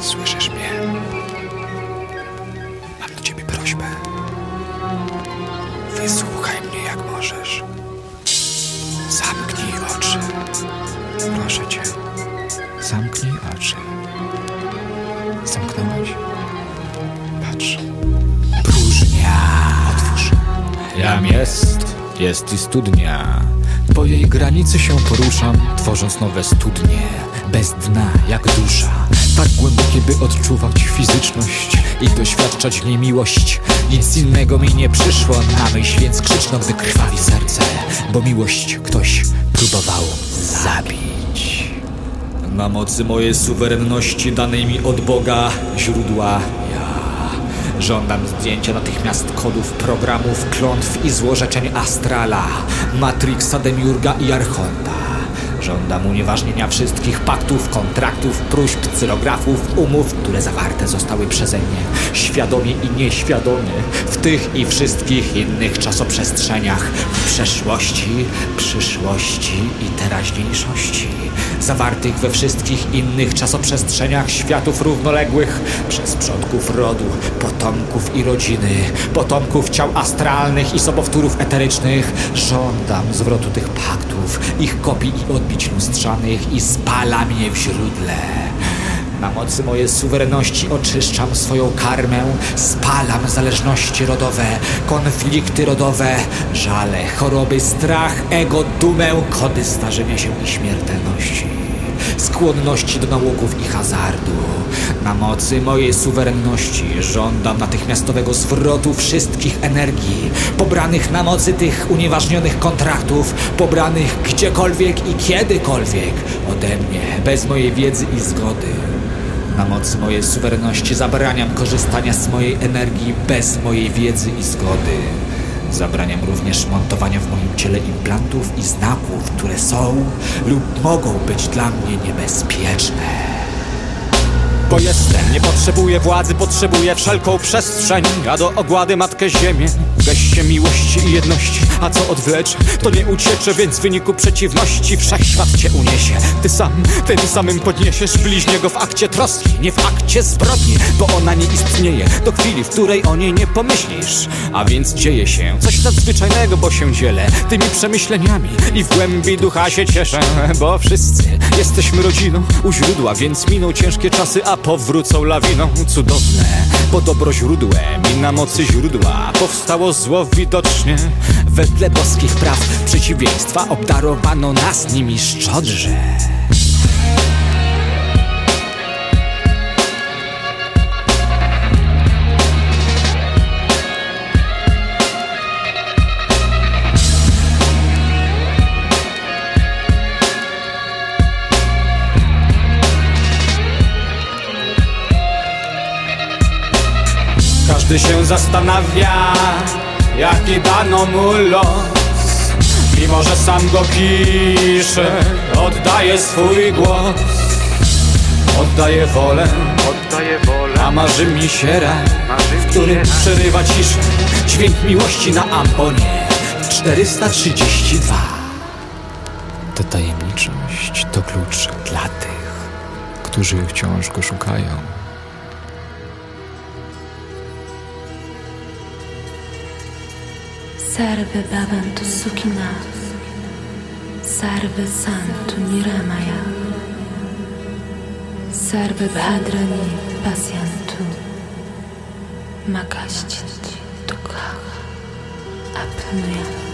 Słyszysz mnie? Mam do ciebie prośbę. Wysłuchaj mnie jak możesz. Zamknij oczy. Proszę cię. Zamknij oczy. Zamknąłeś? Patrz. Próżnia. Otwórz. Jam jest, jest i studnia. Po jej granicy się poruszam, tworząc nowe studnie. Bez dna, jak dusza. Tak głębokie, by odczuwać fizyczność i doświadczać w niej miłość. Nic innego mi nie przyszło na myśl, więc krzyczno, gdy krwawi serce. Bo miłość ktoś próbował zabić. Na mocy mojej suwerenności danej mi od Boga źródła ja żądam zdjęcia natychmiast kodów, programów, klątw i złorzeczeń Astrala, Matrixa, Demiurga i Archonta. Żądam unieważnienia wszystkich paktów, kontraktów, próśb, cyrografów, umów, które zawarte zostały przeze mnie, świadomie i nieświadomie, w tych i wszystkich innych czasoprzestrzeniach, w przeszłości, przyszłości i teraźniejszości, zawartych we wszystkich innych czasoprzestrzeniach światów równoległych przez przodków rodu, potomków i rodziny, potomków ciał astralnych i sobowtórów eterycznych. Żądam zwrotu tych paktów, ich kopii i odbić lustrzanych i spala mnie w źródle. Na mocy mojej suwerenności oczyszczam swoją karmę, spalam zależności rodowe, konflikty rodowe, żale, choroby, strach, ego, dumę, kody starzenia się i śmiertelności, skłonności do nałogów i hazardu. Na mocy mojej suwerenności żądam natychmiastowego zwrotu wszystkich energii, pobranych na mocy tych unieważnionych kontraktów, pobranych gdziekolwiek i kiedykolwiek ode mnie, bez mojej wiedzy i zgody. Na mocy mojej suwerenności zabraniam korzystania z mojej energii bez mojej wiedzy i zgody. Zabraniam również montowania w moim ciele implantów i znaków, które są lub mogą być dla mnie niebezpieczne. Bo jestem, nie potrzebuję władzy, potrzebuję wszelką przestrzeń. A do ogłady matkę ziemię. W geście miłości i jedności. A co odwlecze, to nie uciecze, więc w wyniku przeciwności Wszechświat cię uniesie, ty sam, tym samym podniesiesz bliźniego w akcie troski Nie w akcie zbrodni, bo ona nie istnieje Do chwili, w której o niej nie pomyślisz. A więc dzieje się coś nadzwyczajnego, bo się dzielę Tymi przemyśleniami i w głębi ducha się cieszę Bo wszyscy jesteśmy rodziną u źródła, więc miną ciężkie czasy, a powrócą lawiną cudowne. Bo dobro źródłem i na mocy źródła powstało zło widocznie. Wedle boskich praw przeciwieństwa obdarowano nas nimi szczodrze Każdy się zastanawia, jaki dano mu los. Mimo, że sam go pisze, oddaje swój głos. Oddaje wolę, Oddaję wolę, a marzy mi się raj W którym przerywa ciszę. Dźwięk miłości na ambonie 432 Ta tajemniczość to klucz dla tych, którzy wciąż go szukają. Sarve Bhavantu Sukhina Sarve Santu Niramaya Sarve Bhadrani Pasyantu Makaścit Dukha Apnuyantu